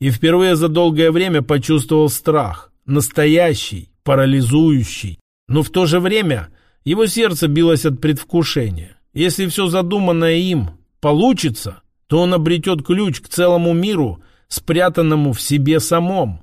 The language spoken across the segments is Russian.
и впервые за долгое время почувствовал страх. Настоящий, парализующий. Но в то же время его сердце билось от предвкушения. Если все задуманное им получится, то он обретет ключ к целому миру, спрятанному в себе самом.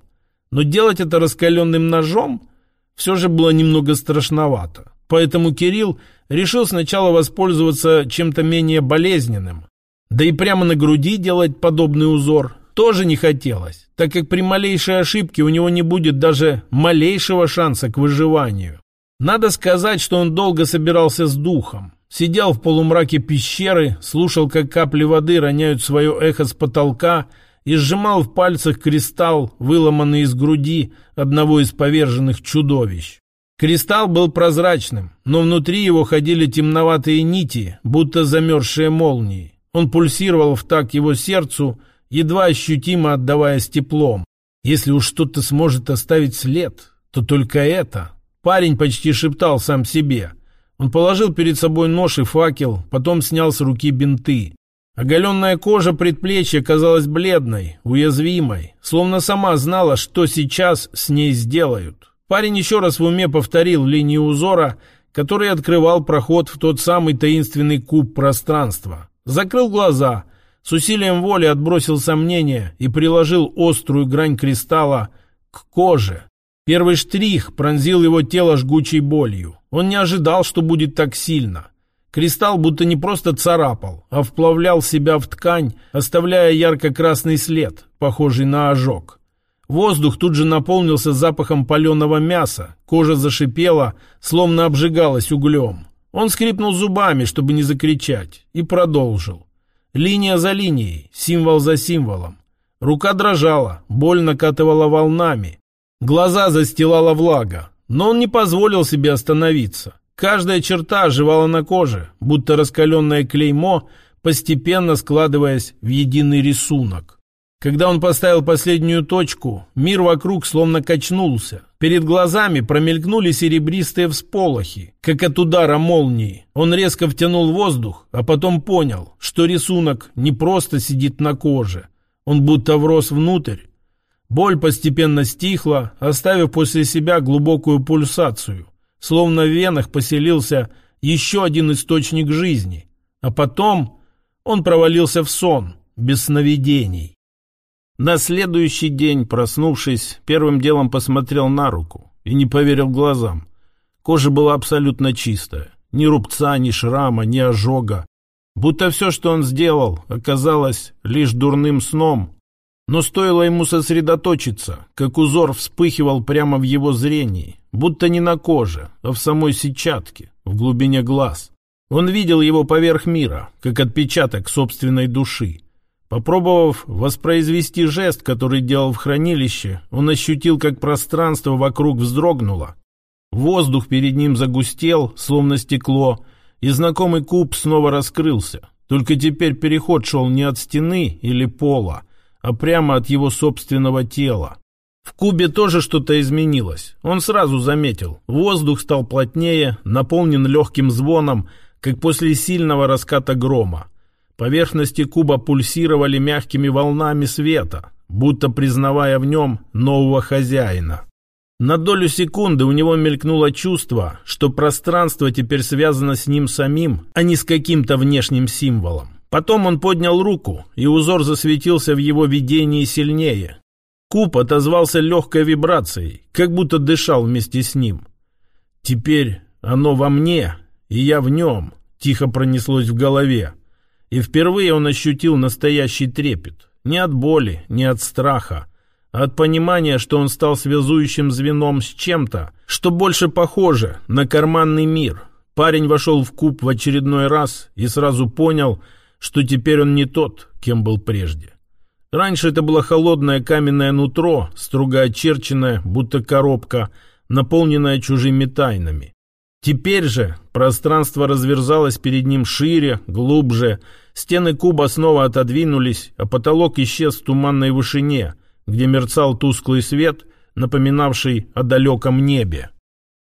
Но делать это раскаленным ножом все же было немного страшновато. Поэтому Кирилл решил сначала воспользоваться чем-то менее болезненным. Да и прямо на груди делать подобный узор тоже не хотелось, так как при малейшей ошибке у него не будет даже малейшего шанса к выживанию. Надо сказать, что он долго собирался с духом. Сидел в полумраке пещеры, слушал, как капли воды роняют свое эхо с потолка и сжимал в пальцах кристалл, выломанный из груди одного из поверженных чудовищ. Кристалл был прозрачным, но внутри его ходили темноватые нити, будто замерзшие молнии. Он пульсировал в такт его сердцу, едва ощутимо отдаваясь теплом. Если уж что-то сможет оставить след, то только это. Парень почти шептал сам себе. Он положил перед собой нож и факел, потом снял с руки бинты. Оголенная кожа предплечья казалась бледной, уязвимой, словно сама знала, что сейчас с ней сделают. Парень еще раз в уме повторил линию узора, который открывал проход в тот самый таинственный куб пространства. Закрыл глаза, с усилием воли отбросил сомнения и приложил острую грань кристалла к коже. Первый штрих пронзил его тело жгучей болью. Он не ожидал, что будет так сильно. Кристалл будто не просто царапал, а вплавлял себя в ткань, оставляя ярко-красный след, похожий на ожог. Воздух тут же наполнился запахом паленого мяса, кожа зашипела, словно обжигалась углем. Он скрипнул зубами, чтобы не закричать, и продолжил. Линия за линией, символ за символом. Рука дрожала, боль накатывала волнами. Глаза застилала влага, но он не позволил себе остановиться. Каждая черта оживала на коже, будто раскаленное клеймо, постепенно складываясь в единый рисунок. Когда он поставил последнюю точку, мир вокруг словно качнулся. Перед глазами промелькнули серебристые всполохи, как от удара молнии. Он резко втянул воздух, а потом понял, что рисунок не просто сидит на коже. Он будто врос внутрь. Боль постепенно стихла, оставив после себя глубокую пульсацию. Словно в венах поселился еще один источник жизни. А потом он провалился в сон, без сновидений. На следующий день, проснувшись, первым делом посмотрел на руку и не поверил глазам. Кожа была абсолютно чистая. Ни рубца, ни шрама, ни ожога. Будто все, что он сделал, оказалось лишь дурным сном. Но стоило ему сосредоточиться, как узор вспыхивал прямо в его зрении, будто не на коже, а в самой сетчатке, в глубине глаз. Он видел его поверх мира, как отпечаток собственной души. Попробовав воспроизвести жест, который делал в хранилище, он ощутил, как пространство вокруг вздрогнуло. Воздух перед ним загустел, словно стекло, и знакомый куб снова раскрылся. Только теперь переход шел не от стены или пола, а прямо от его собственного тела. В кубе тоже что-то изменилось. Он сразу заметил. Воздух стал плотнее, наполнен легким звоном, как после сильного раската грома. Поверхности куба пульсировали мягкими волнами света, будто признавая в нем нового хозяина. На долю секунды у него мелькнуло чувство, что пространство теперь связано с ним самим, а не с каким-то внешним символом. Потом он поднял руку, и узор засветился в его видении сильнее. Куб отозвался легкой вибрацией, как будто дышал вместе с ним. «Теперь оно во мне, и я в нем», — тихо пронеслось в голове. И впервые он ощутил настоящий трепет. Не от боли, не от страха, а от понимания, что он стал связующим звеном с чем-то, что больше похоже на карманный мир. Парень вошел в куб в очередной раз и сразу понял, что теперь он не тот, кем был прежде. Раньше это было холодное каменное нутро, строго очерченное, будто коробка, наполненная чужими тайнами. Теперь же пространство разверзалось перед ним шире, глубже, стены куба снова отодвинулись, а потолок исчез в туманной вышине, где мерцал тусклый свет, напоминавший о далеком небе.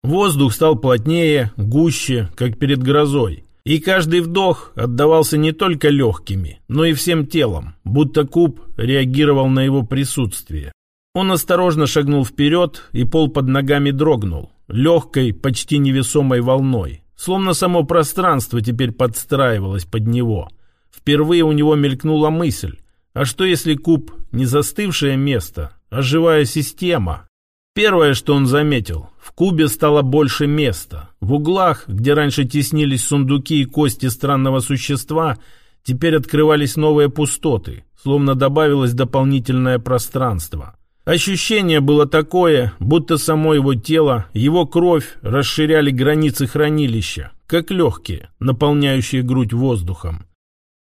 Воздух стал плотнее, гуще, как перед грозой. И каждый вдох отдавался не только легкими, но и всем телом, будто куб реагировал на его присутствие. Он осторожно шагнул вперед, и пол под ногами дрогнул, легкой, почти невесомой волной, словно само пространство теперь подстраивалось под него. Впервые у него мелькнула мысль, а что если куб не застывшее место, а живая система, Первое, что он заметил, в кубе стало больше места. В углах, где раньше теснились сундуки и кости странного существа, теперь открывались новые пустоты, словно добавилось дополнительное пространство. Ощущение было такое, будто само его тело, его кровь расширяли границы хранилища, как легкие, наполняющие грудь воздухом.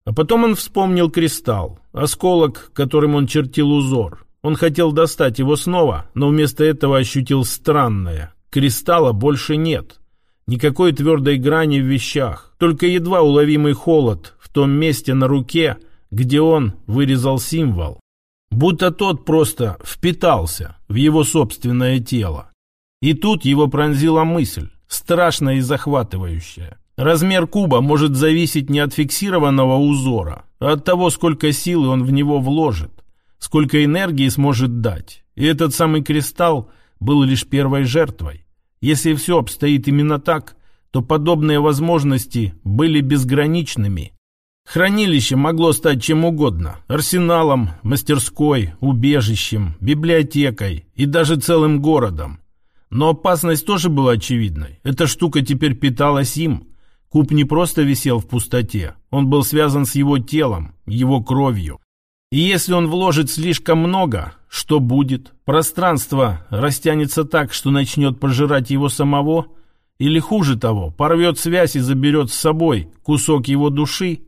А потом он вспомнил кристалл, осколок, которым он чертил узор, он хотел достать его снова, но вместо этого ощутил странное. Кристалла больше нет. Никакой твердой грани в вещах, только едва уловимый холод в том месте на руке, где он вырезал символ. Будто тот просто впитался в его собственное тело. И тут его пронзила мысль, страшная и захватывающая. Размер куба может зависеть не от фиксированного узора, а от того, сколько силы он в него вложит сколько энергии сможет дать. И этот самый кристалл был лишь первой жертвой. Если все обстоит именно так, то подобные возможности были безграничными. Хранилище могло стать чем угодно – арсеналом, мастерской, убежищем, библиотекой и даже целым городом. Но опасность тоже была очевидной. Эта штука теперь питалась им. Куб не просто висел в пустоте, он был связан с его телом, его кровью. И если он вложит слишком много, что будет? Пространство растянется так, что начнет пожирать его самого? Или хуже того, порвет связь и заберет с собой кусок его души?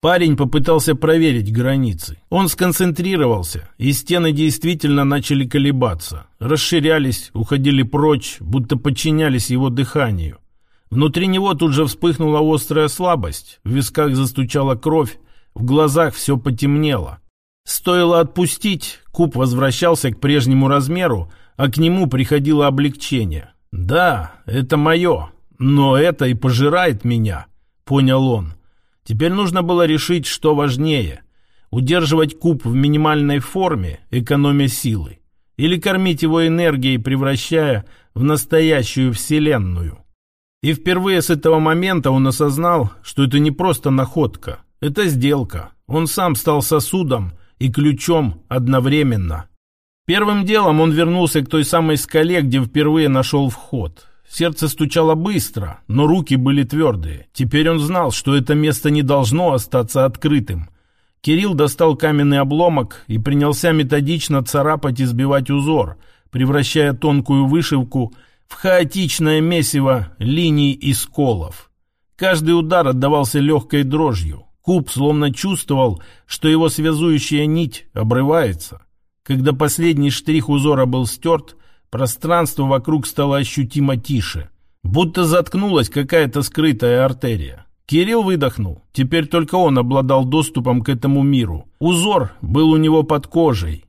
Парень попытался проверить границы. Он сконцентрировался, и стены действительно начали колебаться. Расширялись, уходили прочь, будто подчинялись его дыханию. Внутри него тут же вспыхнула острая слабость, в висках застучала кровь, в глазах все потемнело. Стоило отпустить, куб возвращался к прежнему размеру, а к нему приходило облегчение. «Да, это мое, но это и пожирает меня», — понял он. Теперь нужно было решить, что важнее — удерживать куб в минимальной форме, экономя силы, или кормить его энергией, превращая в настоящую вселенную. И впервые с этого момента он осознал, что это не просто находка, это сделка. Он сам стал сосудом, и ключом одновременно. Первым делом он вернулся к той самой скале, где впервые нашел вход. Сердце стучало быстро, но руки были твердые. Теперь он знал, что это место не должно остаться открытым. Кирилл достал каменный обломок и принялся методично царапать и сбивать узор, превращая тонкую вышивку в хаотичное месиво линий и сколов. Каждый удар отдавался легкой дрожью. Куб словно чувствовал, что его связующая нить обрывается. Когда последний штрих узора был стерт, пространство вокруг стало ощутимо тише. Будто заткнулась какая-то скрытая артерия. Кирилл выдохнул. Теперь только он обладал доступом к этому миру. Узор был у него под кожей.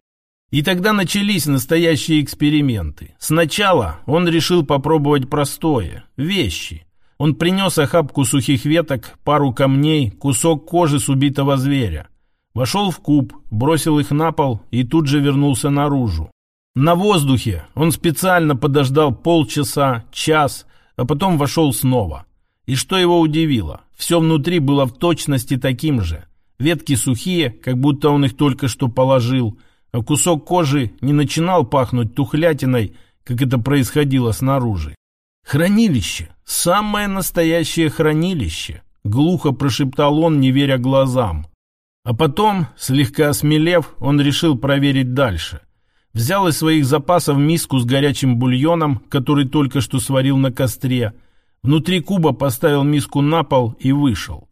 И тогда начались настоящие эксперименты. Сначала он решил попробовать простое – вещи – он принес охапку сухих веток, пару камней, кусок кожи с убитого зверя. Вошел в куб, бросил их на пол и тут же вернулся наружу. На воздухе он специально подождал полчаса, час, а потом вошел снова. И что его удивило, все внутри было в точности таким же. Ветки сухие, как будто он их только что положил, а кусок кожи не начинал пахнуть тухлятиной, как это происходило снаружи. «Хранилище! Самое настоящее хранилище!» — глухо прошептал он, не веря глазам. А потом, слегка осмелев, он решил проверить дальше. Взял из своих запасов миску с горячим бульоном, который только что сварил на костре. Внутри куба поставил миску на пол и вышел.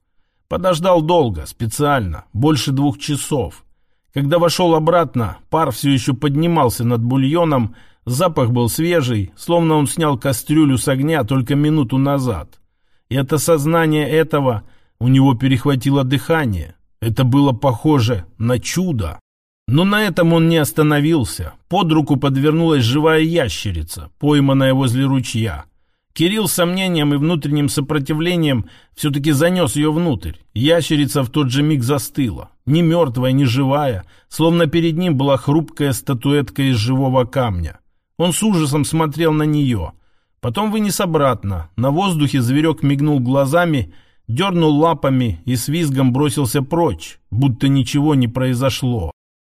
Подождал долго, специально, больше двух часов. Когда вошел обратно, пар все еще поднимался над бульоном, Запах был свежий, словно он снял кастрюлю с огня только минуту назад. И от осознания этого у него перехватило дыхание. Это было похоже на чудо. Но на этом он не остановился. Под руку подвернулась живая ящерица, пойманная возле ручья. Кирилл с сомнением и внутренним сопротивлением все-таки занес ее внутрь. Ящерица в тот же миг застыла. Ни мертвая, ни живая, словно перед ним была хрупкая статуэтка из живого камня. Он с ужасом смотрел на нее. Потом вынес обратно. На воздухе зверек мигнул глазами, дернул лапами и с визгом бросился прочь, будто ничего не произошло.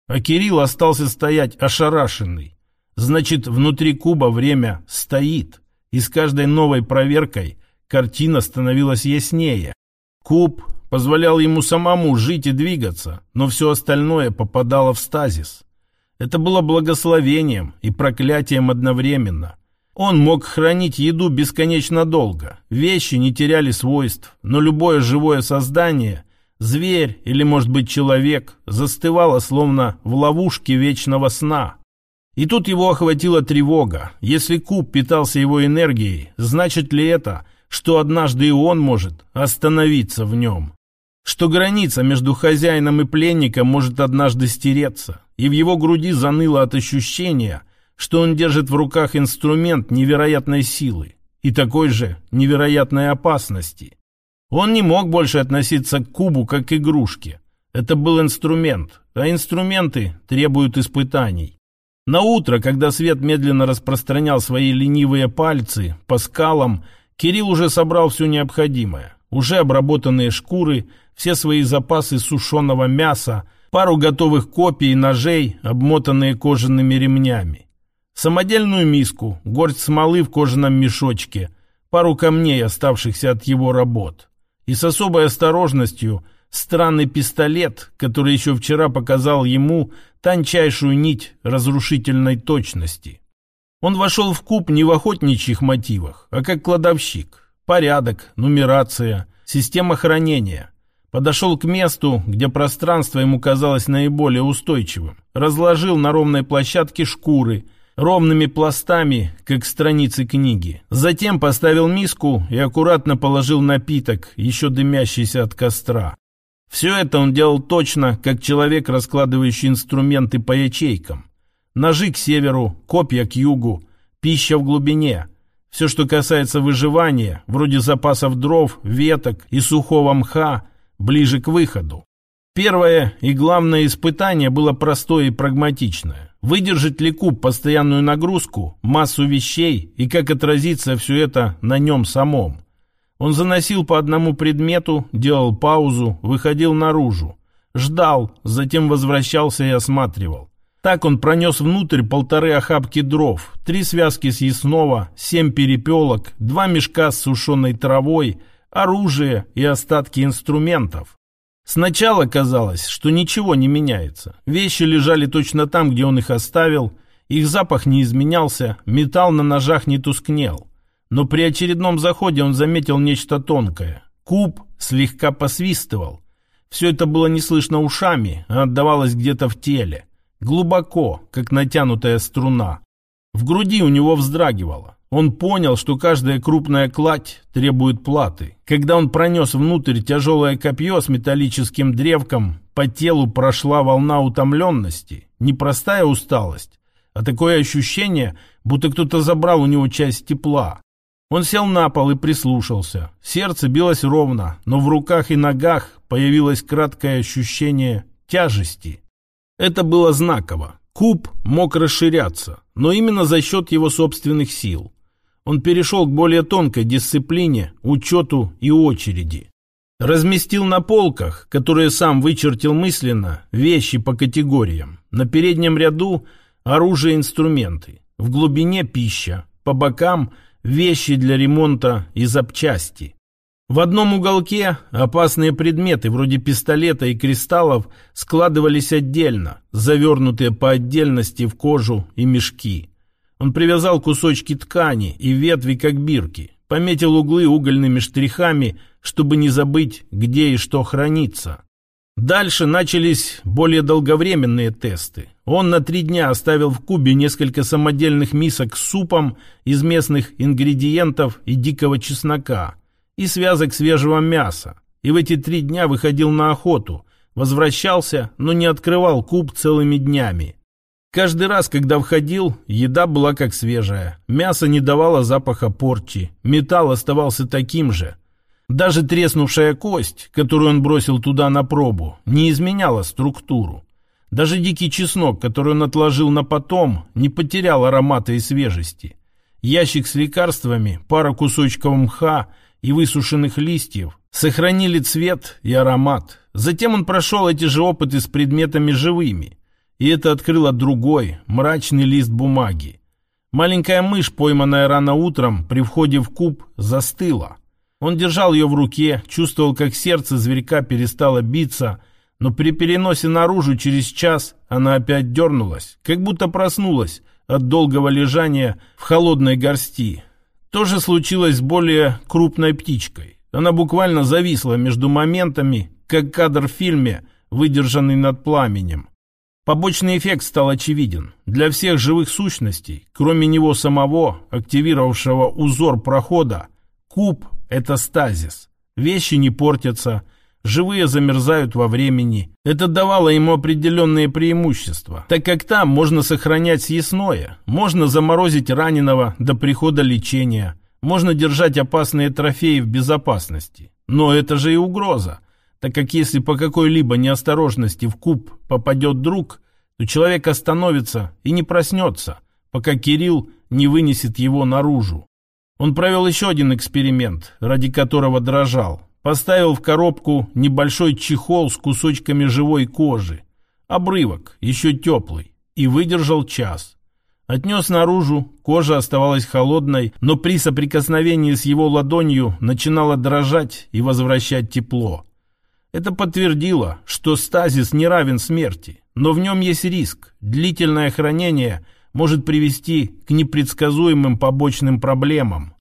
А Кирилл остался стоять ошарашенный. Значит, внутри куба время стоит и с каждой новой проверкой картина становилась яснее. Куб позволял ему самому жить и двигаться, но все остальное попадало в стазис. Это было благословением и проклятием одновременно. Он мог хранить еду бесконечно долго, вещи не теряли свойств, но любое живое создание, зверь или, может быть, человек, застывало словно в ловушке вечного сна. И тут его охватила тревога. Если куб питался его энергией, значит ли это, что однажды и он может остановиться в нем? Что граница между хозяином и пленником может однажды стереться, и в его груди заныло от ощущения, что он держит в руках инструмент невероятной силы и такой же невероятной опасности. Он не мог больше относиться к кубу как к игрушке. Это был инструмент, а инструменты требуют испытаний. На утро, когда свет медленно распространял свои ленивые пальцы по скалам, Кирилл уже собрал все необходимое. Уже обработанные шкуры, все свои запасы сушеного мяса, пару готовых копий ножей, обмотанные кожаными ремнями. Самодельную миску, горсть смолы в кожаном мешочке, пару камней, оставшихся от его работ. И с особой осторожностью – странный пистолет, который еще вчера показал ему тончайшую нить разрушительной точности. Он вошел в куб не в охотничьих мотивах, а как кладовщик. Порядок, нумерация, система хранения. Подошел к месту, где пространство ему казалось наиболее устойчивым. Разложил на ровной площадке шкуры, ровными пластами, как страницы книги. Затем поставил миску и аккуратно положил напиток, еще дымящийся от костра. Все это он делал точно, как человек, раскладывающий инструменты по ячейкам. Ножи к северу, копья к югу, пища в глубине. Все, что касается выживания, вроде запасов дров, веток и сухого мха, ближе к выходу. Первое и главное испытание было простое и прагматичное. Выдержать ли куб постоянную нагрузку, массу вещей и как отразится все это на нем самом. Он заносил по одному предмету, делал паузу, выходил наружу. Ждал, затем возвращался и осматривал. Так он пронес внутрь полторы охапки дров, три связки съестного, семь перепелок, два мешка с сушеной травой, оружие и остатки инструментов. Сначала казалось, что ничего не меняется. Вещи лежали точно там, где он их оставил, их запах не изменялся, металл на ножах не тускнел. Но при очередном заходе он заметил нечто тонкое. Куб слегка посвистывал. Все это было не слышно ушами, а отдавалось где-то в теле. Глубоко, как натянутая струна. В груди у него вздрагивало. Он понял, что каждая крупная кладь требует платы. Когда он пронес внутрь тяжелое копье с металлическим древком, по телу прошла волна утомленности. Непростая усталость, а такое ощущение, будто кто-то забрал у него часть тепла. Он сел на пол и прислушался. Сердце билось ровно, но в руках и ногах появилось краткое ощущение тяжести. Это было знаково. Куб мог расширяться, но именно за счет его собственных сил. Он перешел к более тонкой дисциплине, учету и очереди. Разместил на полках, которые сам вычертил мысленно, вещи по категориям. На переднем ряду оружие и инструменты. В глубине пища. По бокам – вещи для ремонта и запчасти. В одном уголке опасные предметы, вроде пистолета и кристаллов, складывались отдельно, завернутые по отдельности в кожу и мешки. Он привязал кусочки ткани и ветви, как бирки, пометил углы угольными штрихами, чтобы не забыть, где и что хранится. Дальше начались более долговременные тесты. Он на три дня оставил в кубе несколько самодельных мисок с супом из местных ингредиентов и дикого чеснока, и связок свежего мяса. И в эти три дня выходил на охоту, возвращался, но не открывал куб целыми днями. Каждый раз, когда входил, еда была как свежая. Мясо не давало запаха порчи. Металл оставался таким же. Даже треснувшая кость, которую он бросил туда на пробу, не изменяла структуру. Даже дикий чеснок, который он отложил на потом, не потерял аромата и свежести. Ящик с лекарствами, пара кусочков мха и высушенных листьев сохранили цвет и аромат. Затем он прошел эти же опыты с предметами живыми. И это открыло другой, мрачный лист бумаги. Маленькая мышь, пойманная рано утром, при входе в куб, застыла. Он держал ее в руке, чувствовал, как сердце зверька перестало биться, но при переносе наружу через час она опять дернулась, как будто проснулась от долгого лежания в холодной горсти. То же случилось с более крупной птичкой. Она буквально зависла между моментами, как кадр в фильме, выдержанный над пламенем. Побочный эффект стал очевиден. Для всех живых сущностей, кроме него самого, активировавшего узор прохода, куб – это стазис. Вещи не портятся – Живые замерзают во времени. Это давало ему определенные преимущества, так как там можно сохранять съестное, можно заморозить раненого до прихода лечения, можно держать опасные трофеи в безопасности. Но это же и угроза, так как если по какой-либо неосторожности в куб попадет друг, то человек остановится и не проснется, пока Кирилл не вынесет его наружу. Он провел еще один эксперимент, ради которого дрожал. Поставил в коробку небольшой чехол с кусочками живой кожи. Обрывок, еще теплый. И выдержал час. Отнес наружу, кожа оставалась холодной, но при соприкосновении с его ладонью начинала дрожать и возвращать тепло. Это подтвердило, что стазис не равен смерти, но в нем есть риск. Длительное хранение может привести к непредсказуемым побочным проблемам.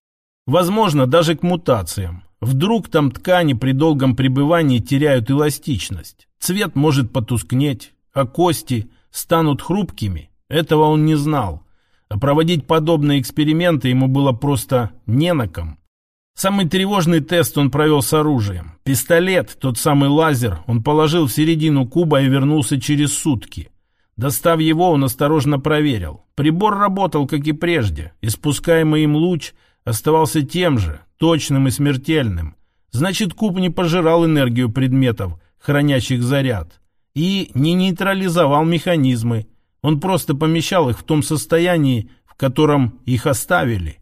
Возможно, даже к мутациям. Вдруг там ткани при долгом пребывании теряют эластичность. Цвет может потускнеть, а кости станут хрупкими. Этого он не знал. А проводить подобные эксперименты ему было просто не на ком. Самый тревожный тест он провел с оружием. Пистолет, тот самый лазер, он положил в середину куба и вернулся через сутки. Достав его, он осторожно проверил. Прибор работал, как и прежде. Испускаемый им луч оставался тем же, точным и смертельным. Значит, куб не пожирал энергию предметов, хранящих заряд, и не нейтрализовал механизмы. Он просто помещал их в том состоянии, в котором их оставили.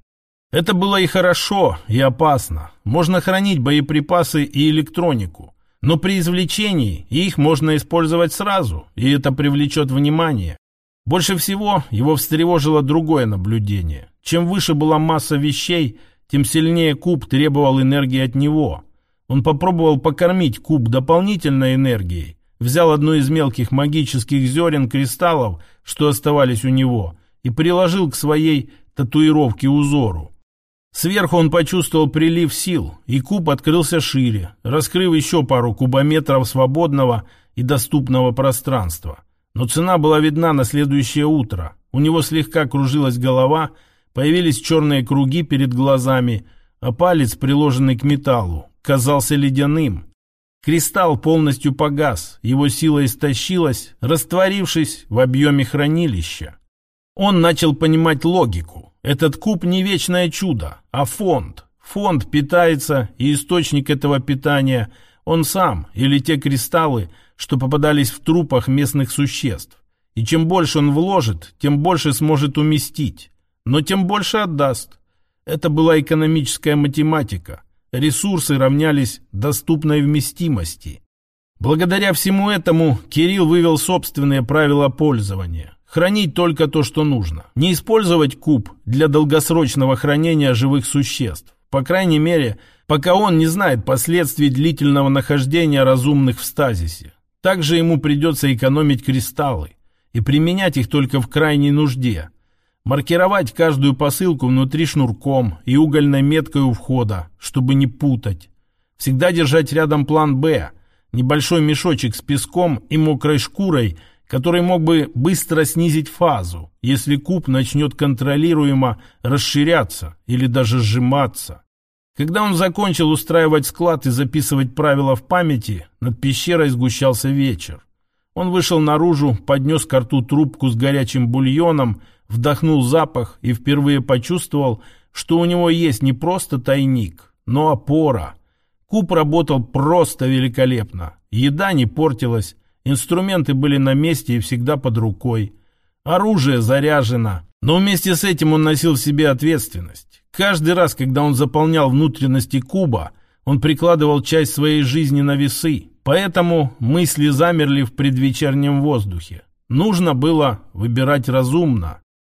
Это было и хорошо, и опасно. Можно хранить боеприпасы и электронику. Но при извлечении их можно использовать сразу, и это привлечет внимание. Больше всего его встревожило другое наблюдение. Чем выше была масса вещей, тем сильнее куб требовал энергии от него. Он попробовал покормить куб дополнительной энергией, взял одно из мелких магических зерен кристаллов, что оставались у него, и приложил к своей татуировке узору. Сверху он почувствовал прилив сил, и куб открылся шире, раскрыв еще пару кубометров свободного и доступного пространства. Но цена была видна на следующее утро. У него слегка кружилась голова, Появились черные круги перед глазами, а палец, приложенный к металлу, казался ледяным. Кристалл полностью погас, его сила истощилась, растворившись в объеме хранилища. Он начал понимать логику. Этот куб не вечное чудо, а фонд. Фонд питается, и источник этого питания он сам или те кристаллы, что попадались в трупах местных существ. И чем больше он вложит, тем больше сможет уместить но тем больше отдаст. Это была экономическая математика. Ресурсы равнялись доступной вместимости. Благодаря всему этому Кирилл вывел собственные правила пользования. Хранить только то, что нужно. Не использовать куб для долгосрочного хранения живых существ. По крайней мере, пока он не знает последствий длительного нахождения разумных в стазисе. Также ему придется экономить кристаллы и применять их только в крайней нужде – Маркировать каждую посылку внутри шнурком и угольной меткой у входа, чтобы не путать. Всегда держать рядом план «Б», небольшой мешочек с песком и мокрой шкурой, который мог бы быстро снизить фазу, если куб начнет контролируемо расширяться или даже сжиматься. Когда он закончил устраивать склад и записывать правила в памяти, над пещерой сгущался вечер. Он вышел наружу, поднес к рту трубку с горячим бульоном, вдохнул запах и впервые почувствовал, что у него есть не просто тайник, но опора. Куб работал просто великолепно. Еда не портилась, инструменты были на месте и всегда под рукой. Оружие заряжено, но вместе с этим он носил в себе ответственность. Каждый раз, когда он заполнял внутренности куба, он прикладывал часть своей жизни на весы, поэтому мысли замерли в предвечернем воздухе. Нужно было выбирать разумно.